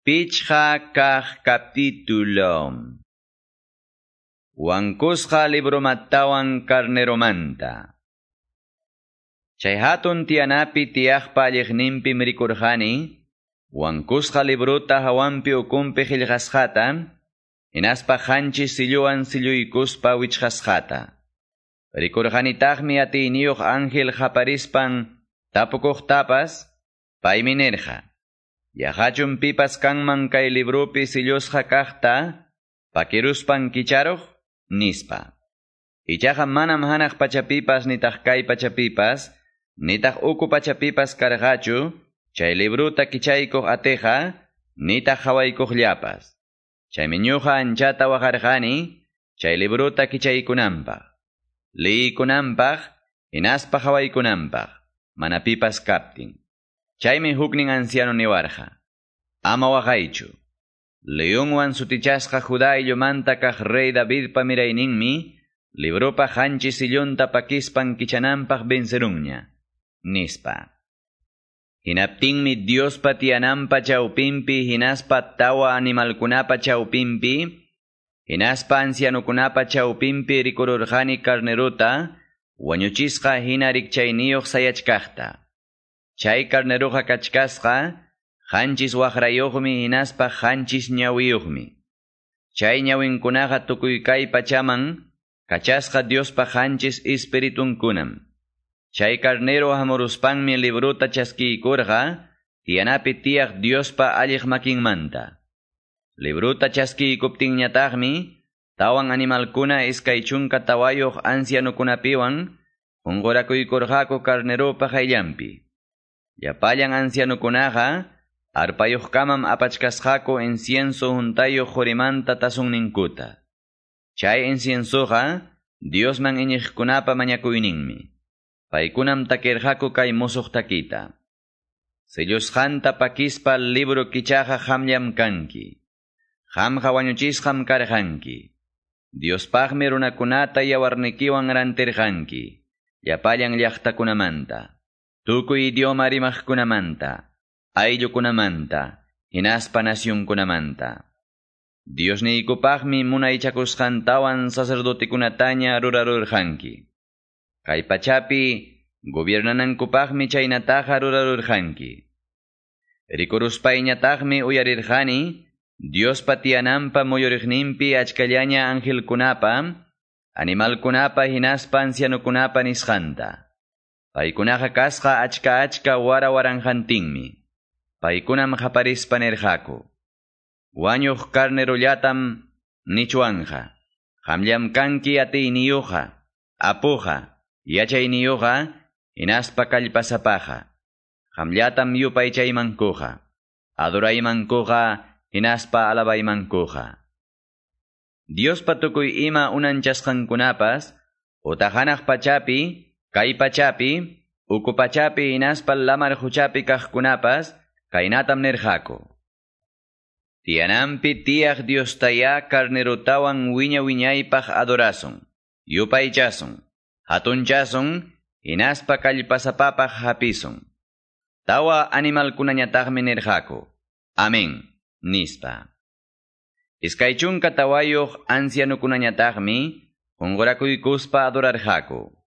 Pichha kah capítulo. Wankusqa libromatawan carneromanta. Chay hatun tianapi tiyaqpa alliqninpim rikurqani, wankusqa libruta hawanpi ukumpi qillqasqata, inaspa qanchis silluwan silluykuspa wichqasqata. Rikurqanitaqmi atiyniyuq ángel qaparispan tapukuqtapas, paymi nirqa. Yahachun pipas kanman kay librupi sillosqa kaqta, pakiruspan nispa. Ichaqa manam hanaq pachapipas nitaq kay pachapipas, nitaq uku pachapipas karqachu, chay libruta kichaykuq ateqa, nitaq hawaykuqllapas. Chaymi ñuqa anchata waqarqani, chay libruta mana pipas kaptin. Chaymi huknin anciano niwarqa. Ama waqaychu. Leonwan sutichasqa Judá illumanta kaq rey Davidpa mirayninmi, libropa hanchi sillunta pakispan kichananpaq vencerunña. Nispa. Hinaptinmi Diospa tiyananpa chawpinpi hinaspa tawa animalkunapa chawpinpi, hinaspa ancianukunapa chawpinpi rikururqani carneruta, wañuchisqa hina rikchayniyuq sayachkaqta. Chay carneruqa kachkasqa, hanchis waqrayuqmi hinaspa hanchis ñawiyuqmi. Chay ñawinkunaqa tukuy kay pachaman, kachasqa Diospa hanchis espiritunkunam. Chay carnero hamuruspanmi libruta chaskiykurqa, tiyanapi tiyaq Diospa alliq makinmanta. Libruta chaskiykuptinñataqmi, tawan animalkuna iskaychunka tawayuq ancianukunapiwan, unqurakuykurqaku carneropa qayllampi. Yapallan ancianukunaqa, arpayuqkamam apachkasqaku incienso huntayuq jurimanta tasunninkuta. Chay inciensoqa, Diosman iñiqkunapa mañakuyninmi. Paykunam takirqaku kay musuq takita. Sillosqanta pakispa libro kichaqa hamllam kanki. Hamqa wañuchisqam karqanki. Diospaqmi runakunata yawarnikiwan rantirqanki. Yapallan llaqtakunamanta. Tukuy idioma rimaqkunamanta, ayllukunamanta, hinaspa nasyunkunamanta. Dios niykupaqmi munaychakusqantawan sacerdotikunataña rurarurqanki. Kay pachapi gobiernanankupaqmi chaynataqa rurarurqanki. Rikuruspayñataqmi uyarirqani, Diospa tiyananpa muyuriqninpi achkallaña angelkunapa, animalkunapa hinaspa ancianukunapa nisqanta. Paykunaqa kasqa achka achka wara waranjantinmi. Paykunam qaparispanerqaku. Wañuq carnerollatam nichuanja. Hamllam kanki atiyniyuqa, apuja, yachayniyuqa, inaspa kallpasapaja. Hamllatam yupaychaymankuja. Adoraymankuja, inaspa alabaymankuja. Diospa tukuy ima unanchasqankunapas, utajanaq pachapi, Kay pachapi, uku pachapi inaspal lamar huchapi kaqkunapas, kaynatam nirqaku. Tiyanampi tiyaq Diostaya carnerotawan wiña wiñaypaq adorason, yupaychason, hatunchason, inaspa kallpasapapaq hapison. Tawa animalkunañataqmi nirqaku. Amén, nispa. Iskaychunka tawayuq ancianukunañataqmi, unqurakuykuspa adorarqaku.